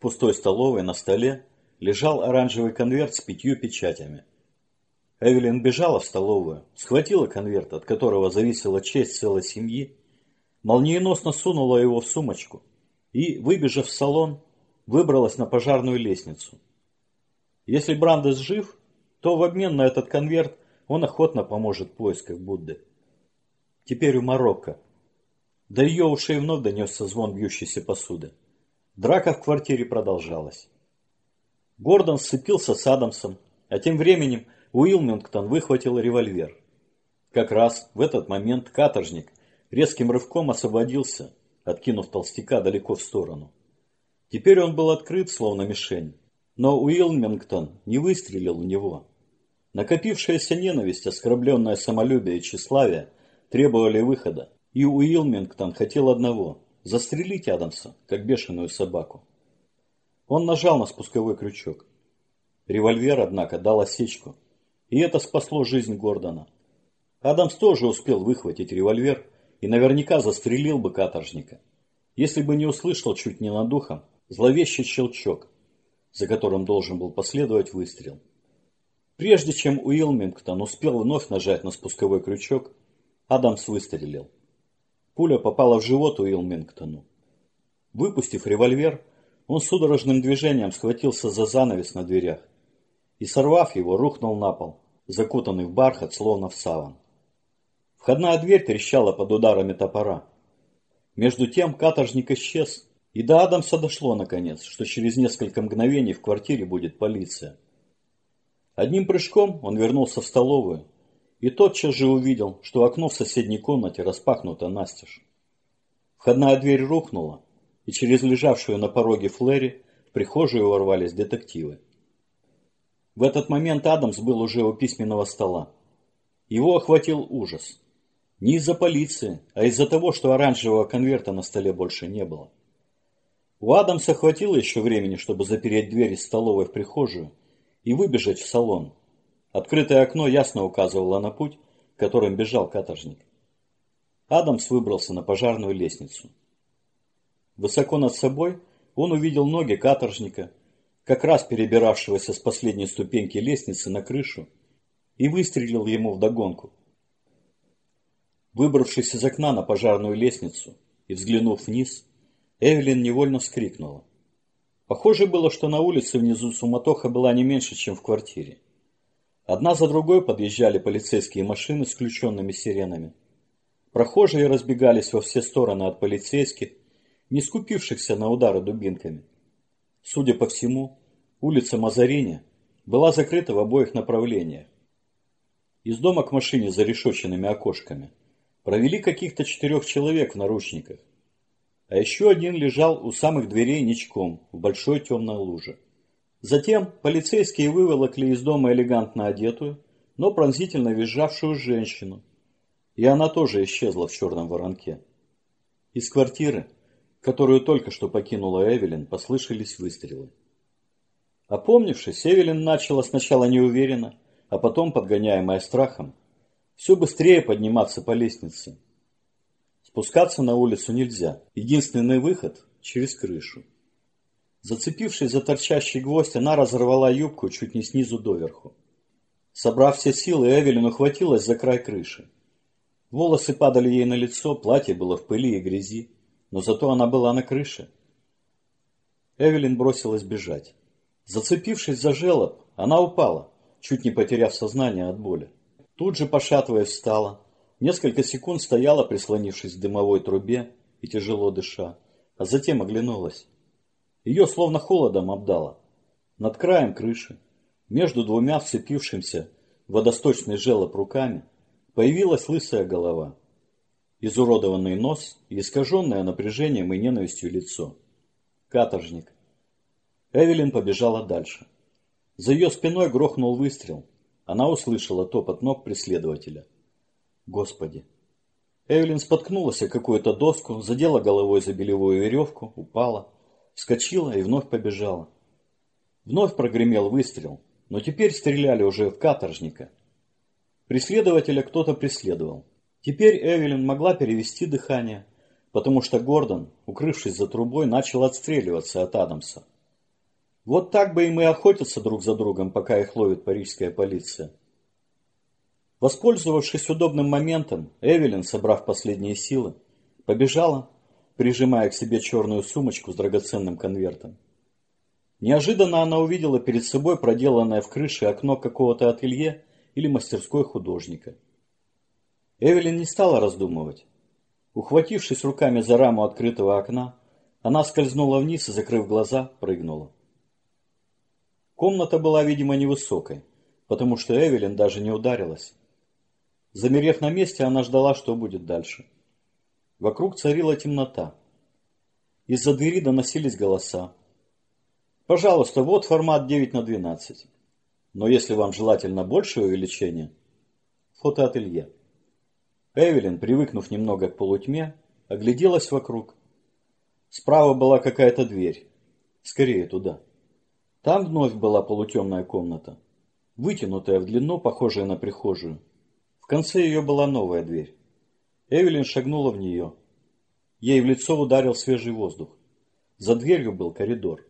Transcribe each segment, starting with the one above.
пустой столовой на столе лежал оранжевый конверт с пятью печатями. Эвелин бежала в столовую, схватила конверт, от которого зависела честь целой семьи, молниеносно сунула его в сумочку и, выбежав в салон, выбралась на пожарную лестницу. Если Брандес жив, то в обмен на этот конверт он охотно поможет в поисках Будды. Теперь у Марокко. До ее ушей вновь донесся звон бьющейся посуды. Драка в квартире продолжалась. Гордон сцепился с Адамсом, а тем временем Уилмингтон выхватил револьвер. Как раз в этот момент каторжник резким рывком освободился, откинув толстяка далеко в сторону. Теперь он был открыт, словно мишень, но Уилмингтон не выстрелил в него. Накопившаяся ненависть, оскорбленное самолюбие и тщеславие требовали выхода, и Уилмингтон хотел одного – застрелить Адамса, как бешеную собаку. Он нажал на спусковой крючок. Револьвер, однако, дал осечку, и это спасло жизнь Гордона. Адамс тоже успел выхватить револьвер и наверняка застрелил бы каторжника, если бы не услышал чуть не над ухом зловещий щелчок, за которым должен был последовать выстрел. Прежде чем Уилмингтон успел вновь нажать на спусковой крючок, Адамс выстрелил. Пуля попала в живот Уилмингтону. Выпустив револьвер, он судорожным движением схватился за занавес на дверях и, сорвав его, рухнул на пол, закутанный в бархат, словно в саван. Входная дверь трещала под ударами топора. Между тем каторжник исчез, и до Адамса дошло наконец, что через несколько мгновений в квартире будет полиция. Одним прыжком он вернулся в столовую и тотчас же увидел, что окно в соседней комнате распахнуто настежь. Входная дверь рухнула, и через лежавшую на пороге Флэри в прихожую ворвались детективы. В этот момент Адамс был уже у письменного стола. Его охватил ужас. Не из-за полиции, а из-за того, что оранжевого конверта на столе больше не было. У Адамса хватило еще времени, чтобы запереть дверь из столовой в прихожую и выбежать в салон. Открытое окно ясно указывало на путь, которым бежал каторжник. Адамс выбрался на пожарную лестницу. Высоко над собой он увидел ноги каторжника, как раз перебиравшегося с последней ступеньки лестницы на крышу, и выстрелил ему вдогонку. Выбравшись из окна на пожарную лестницу и взглянув вниз, Эвелин невольно вскрикнула. Похоже было, что на улице внизу суматоха была не меньше, чем в квартире. Одна за другой подъезжали полицейские машины с включенными сиренами. Прохожие разбегались во все стороны от полицейских, не скупившихся на удары дубинками. Судя по всему, улица Мазарини была закрыта в обоих направлениях. Из дома к машине за решетченными окошками провели каких-то четырех человек в наручниках, а еще один лежал у самых дверей ничком в большой темной луже. Затем полицейские выволокли из дома элегантно одетую, но пронзительно визжавшую женщину, и она тоже исчезла в черном воронке. Из квартиры которую только что покинула Эвелин, послышались выстрелы. Опомнившись, Эвелин начала сначала неуверенно, а потом, подгоняемая страхом, все быстрее подниматься по лестнице. Спускаться на улицу нельзя. Единственный выход – через крышу. Зацепившись за торчащий гвоздь, она разорвала юбку чуть не снизу доверху. Собрав все силы, Эвелин ухватилась за край крыши. Волосы падали ей на лицо, платье было в пыли и грязи но зато она была на крыше. Эвелин бросилась бежать. Зацепившись за желоб, она упала, чуть не потеряв сознание от боли. Тут же, пошатываясь, встала. Несколько секунд стояла, прислонившись к дымовой трубе и тяжело дыша, а затем оглянулась. Ее словно холодом обдало. Над краем крыши, между двумя вцепившимся водосточный желоб руками, появилась лысая голова изуродованный нос и искаженное напряжением и ненавистью лицо. Каторжник. Эвелин побежала дальше. За ее спиной грохнул выстрел. Она услышала топот ног преследователя. Господи. Эвелин споткнулась о какую-то доску, задела головой за белевую веревку, упала, вскочила и вновь побежала. Вновь прогремел выстрел, но теперь стреляли уже в каторжника. Преследователя кто-то преследовал. Теперь Эвелин могла перевести дыхание, потому что Гордон, укрывшись за трубой, начал отстреливаться от Адамса. Вот так бы и охотятся друг за другом, пока их ловит парижская полиция. Воспользовавшись удобным моментом, Эвелин, собрав последние силы, побежала, прижимая к себе черную сумочку с драгоценным конвертом. Неожиданно она увидела перед собой проделанное в крыше окно какого-то ателье или мастерской художника. Эвелин не стала раздумывать. Ухватившись руками за раму открытого окна, она скользнула вниз и, закрыв глаза, прыгнула. Комната была, видимо, невысокой, потому что Эвелин даже не ударилась. Замерев на месте, она ждала, что будет дальше. Вокруг царила темнота. Из-за двери доносились голоса. Пожалуйста, вот формат 9 на 12. Но если вам желательно большее увеличение, фотоателье. Эвелин, привыкнув немного к полутьме, огляделась вокруг. Справа была какая-то дверь. Скорее туда. Там вновь была полутемная комната, вытянутая в длину, похожая на прихожую конце ее была новая дверь. Эвелин шагнула в нее. Ей в лицо ударил свежий воздух. За дверью был коридор.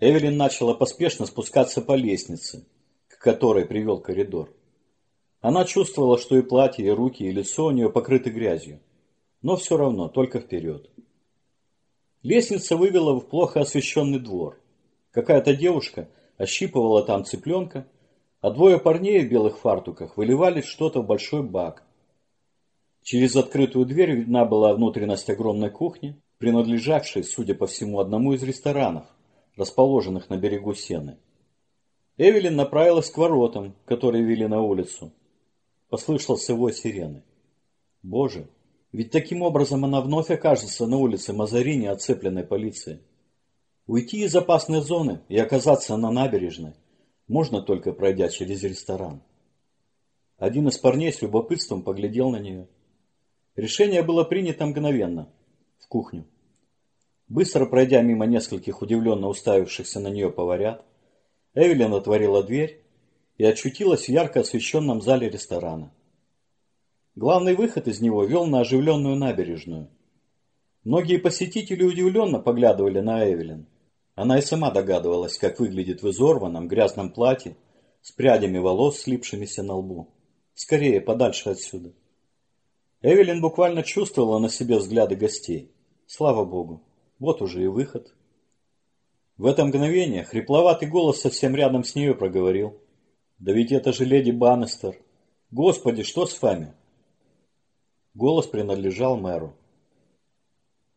Эвелин начала поспешно спускаться по лестнице, к которой привел коридор. Она чувствовала, что и платье, и руки, и лицо у нее покрыты грязью. Но все равно, только вперед. Лестница вывела в плохо освещенный двор. Какая-то девушка ощипывала там цыпленка, а двое парней в белых фартуках выливали что-то в большой бак. Через открытую дверь видна была внутренность огромной кухни, принадлежавшей, судя по всему, одному из ресторанов, расположенных на берегу Сены. Эвелин направилась к воротам, которые вели на улицу. Послышался вой сирены. Боже, ведь таким образом она вновь окажется на улице Мазарини, оцепленной полицией. Уйти из опасной зоны и оказаться на набережной можно только пройдя через ресторан. Один из парней с любопытством поглядел на нее. Решение было принято мгновенно. В кухню. Быстро пройдя мимо нескольких удивленно уставившихся на нее поварят, Эвелин отворила дверь и очутилась в ярко освещенном зале ресторана. Главный выход из него вел на оживленную набережную. Многие посетители удивленно поглядывали на Эвелин. Она и сама догадывалась, как выглядит в изорванном грязном платье с прядями волос, слипшимися на лбу. Скорее, подальше отсюда. Эвелин буквально чувствовала на себе взгляды гостей. Слава богу, вот уже и выход. В это мгновение хрипловатый голос совсем рядом с нею проговорил. «Да ведь это же леди Баннестер! Господи, что с вами?» Голос принадлежал мэру.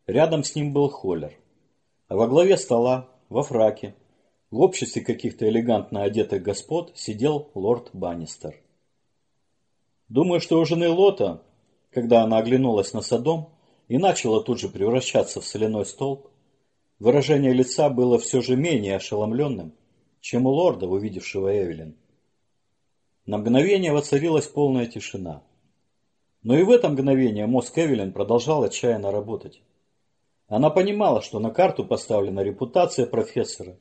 Рядом с ним был Холлер. А во главе стола, во фраке, в обществе каких-то элегантно одетых господ сидел лорд Баннистер. Думаю, что у жены Лота, когда она оглянулась на Содом и начала тут же превращаться в соляной столб, выражение лица было все же менее ошеломленным, чем у лорда, увидевшего Эвелин. На мгновение воцарилась полная тишина. Но и в это мгновение мозг Эвелин продолжал отчаянно работать. Она понимала, что на карту поставлена репутация профессора,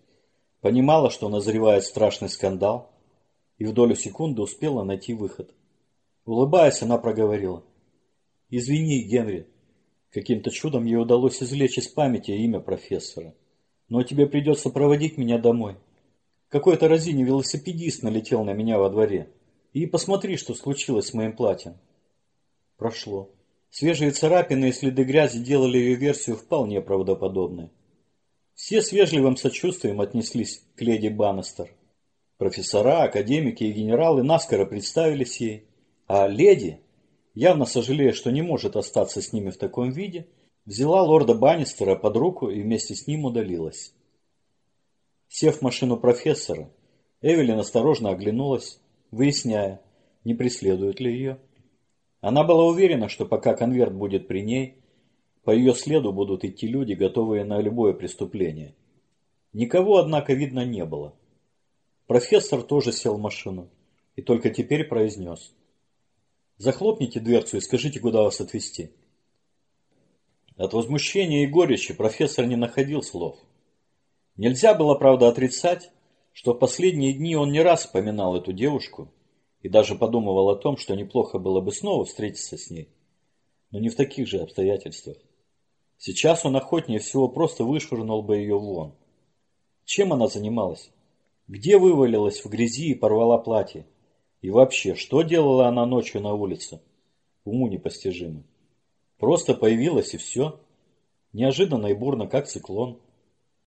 понимала, что назревает страшный скандал, и в долю секунды успела найти выход. Улыбаясь, она проговорила. «Извини, Генри, каким-то чудом ей удалось извлечь из памяти имя профессора, но тебе придется проводить меня домой. Какой-то разине велосипедист налетел на меня во дворе, и посмотри, что случилось с моим платьем». Прошло. Свежие царапины и следы грязи делали ее версию вполне правдоподобной. Все с вежливым сочувствием отнеслись к леди Баннестер. Профессора, академики и генералы наскоро представились ей, а леди, явно сожалея, что не может остаться с ними в таком виде, взяла лорда Баннистера под руку и вместе с ним удалилась. Сев в машину профессора, Эвелин осторожно оглянулась, выясняя, не преследуют ли ее. Она была уверена, что пока конверт будет при ней, по ее следу будут идти люди, готовые на любое преступление. Никого, однако, видно не было. Профессор тоже сел в машину и только теперь произнес. «Захлопните дверцу и скажите, куда вас отвезти». От возмущения и горечи профессор не находил слов. Нельзя было, правда, отрицать, что в последние дни он не раз вспоминал эту девушку и даже подумывал о том, что неплохо было бы снова встретиться с ней. Но не в таких же обстоятельствах. Сейчас он охотнее всего просто вышвырнул бы ее вон. Чем она занималась? Где вывалилась в грязи и порвала платье? И вообще, что делала она ночью на улице? Уму непостижимо. Просто появилась и все. Неожиданно и бурно, как циклон.